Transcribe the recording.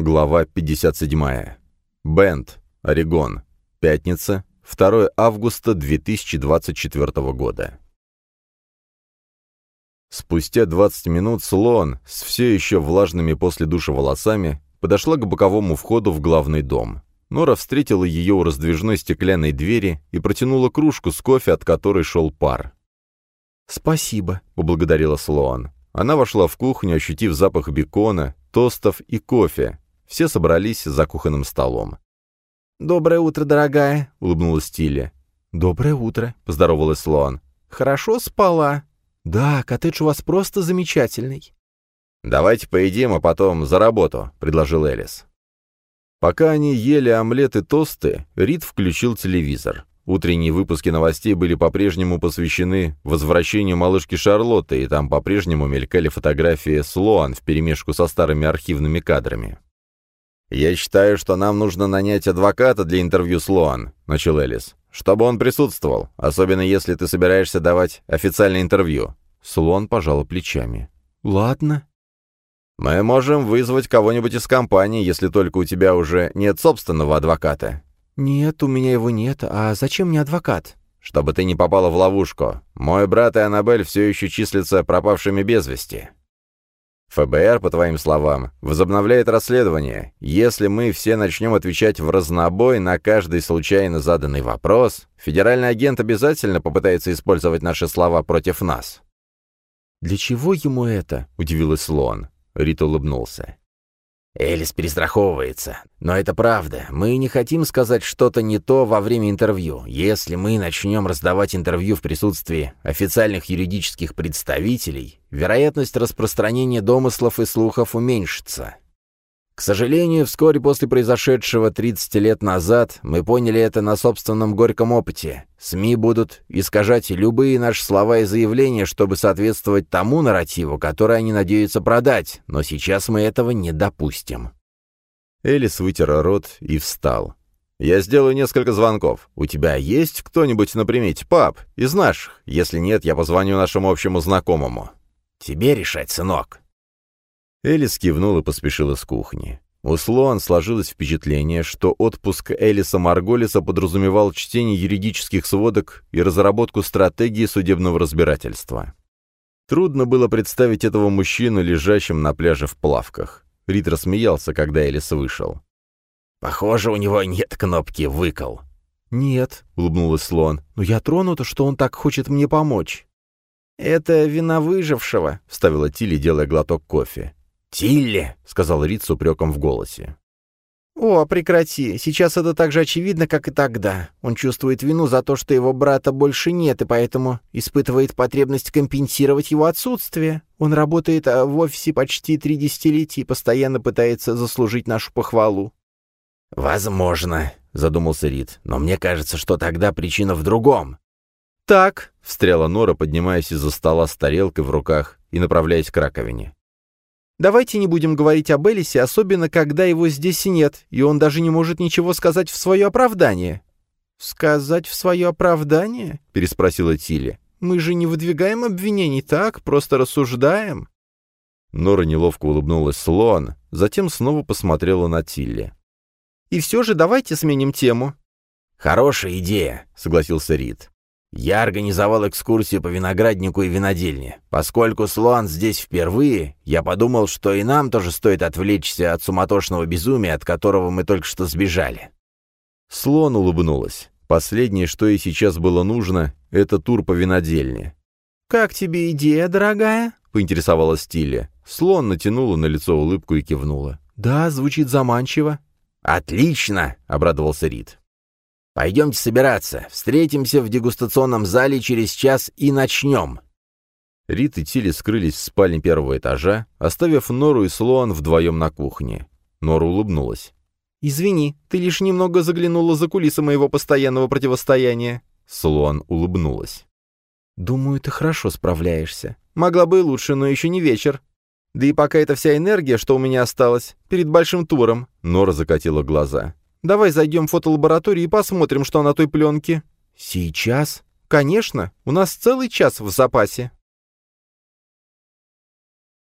Глава 57. Бенд. Орегон. Пятница. 2 августа 2024 года. Спустя 20 минут Слон, с все еще влажными после душа волосами, подошла к боковому входу в главный дом. Нора встретила ее у раздвижной стеклянной двери и протянула кружку с кофе, от которой шел пар. «Спасибо», — поблагодарила Слоан. Она вошла в кухню, ощутив запах бекона, тостов и кофе. Все собрались за кухонным столом. «Доброе утро, дорогая», — улыбнулась Тилли. «Доброе утро», — поздоровалась Слоан. «Хорошо спала?» «Да, коттедж у вас просто замечательный». «Давайте поедим, а потом за работу», — предложил Элис. Пока они ели омлет и тосты, Рид включил телевизор. Утренние выпуски новостей были по-прежнему посвящены возвращению малышки Шарлотты, и там по-прежнему мелькали фотографии Слоан вперемешку со старыми архивными кадрами. «Я считаю, что нам нужно нанять адвоката для интервью Слоан», — начал Элис. «Чтобы он присутствовал, особенно если ты собираешься давать официальное интервью». Слоан пожала плечами. «Ладно». «Мы можем вызвать кого-нибудь из компании, если только у тебя уже нет собственного адвоката». «Нет, у меня его нет. А зачем мне адвокат?» «Чтобы ты не попала в ловушку. Мой брат и Аннабель все еще числятся пропавшими без вести». ФБР, по твоим словам, возобновляет расследование. Если мы все начнем отвечать в разнобой на каждый случайно заданный вопрос, федеральный агент обязательно попытается использовать наши слова против нас». «Для чего ему это?» — удивилась Слоан. Рит улыбнулся. Элис перестраховывается. Но это правда. Мы не хотим сказать что-то не то во время интервью. Если мы начнем раздавать интервью в присутствии официальных юридических представителей, вероятность распространения домыслов и слухов уменьшится. К сожалению, вскоре после произошедшего 30 лет назад мы поняли это на собственном горьком опыте. СМИ будут искажать любые наши слова и заявления, чтобы соответствовать тому нарративу, который они надеются продать, но сейчас мы этого не допустим. Элис вытер рот и встал. «Я сделаю несколько звонков. У тебя есть кто-нибудь на примете, пап, из наших? Если нет, я позвоню нашему общему знакомому». «Тебе решать, сынок», Элис кивнул и поспешил из кухни. У Слоан сложилось впечатление, что отпуск Элиса Марголиса подразумевал чтение юридических сводок и разработку стратегии судебного разбирательства. Трудно было представить этого мужчину, лежащим на пляже в плавках. Рид рассмеялся, когда Элис вышел. «Похоже, у него нет кнопки «выкол». «Нет», — улыбнулась Слоан, — «но я тронута, что он так хочет мне помочь». «Это вина выжившего», — вставила Тилли, делая глоток кофе. «Тилли!» — сказал Рид с упреком в голосе. «О, прекрати. Сейчас это так же очевидно, как и тогда. Он чувствует вину за то, что его брата больше нет, и поэтому испытывает потребность компенсировать его отсутствие. Он работает а, в офисе почти три десятилетия и постоянно пытается заслужить нашу похвалу». «Возможно», — задумался Рид, — «но мне кажется, что тогда причина в другом». «Так», — встряла Нора, поднимаясь из-за стола с тарелкой в руках и направляясь к раковине. Давайте не будем говорить об Элисе, особенно когда его здесь нет, и он даже не может ничего сказать в свое оправдание». «Сказать в свое оправдание?» — переспросила Тилли. «Мы же не выдвигаем обвинений, так? Просто рассуждаем». Нора неловко улыбнулась Слоан, затем снова посмотрела на Тилли. «И все же давайте сменим тему». «Хорошая идея», — согласился Рид. Я организовал экскурсию по винограднику и винодельне. Поскольку Слоан здесь впервые, я подумал, что и нам тоже стоит отвлечься от суматошного безумия, от которого мы только что сбежали». Слон улыбнулась. Последнее, что ей сейчас было нужно, — это тур по винодельне. «Как тебе идея, дорогая?» — поинтересовалась Тилли. Слон натянула на лицо улыбку и кивнула. «Да, звучит заманчиво». «Отлично!» — обрадовался Рид. Пойдемте собираться. Встретимся в дегустационном зале через час и начнем». Рит и Тилли скрылись в спальне первого этажа, оставив Нору и Слоан вдвоем на кухне. Нора улыбнулась. «Извини, ты лишь немного заглянула за кулисы моего постоянного противостояния». Слоан улыбнулась. «Думаю, ты хорошо справляешься. Могла бы и лучше, но еще не вечер. Да и пока это вся энергия, что у меня осталась, перед большим туром». Нора закатила глаза. Давай зайдем в фотолабораторию и посмотрим, что на той пленке». «Сейчас?» «Конечно. У нас целый час в запасе».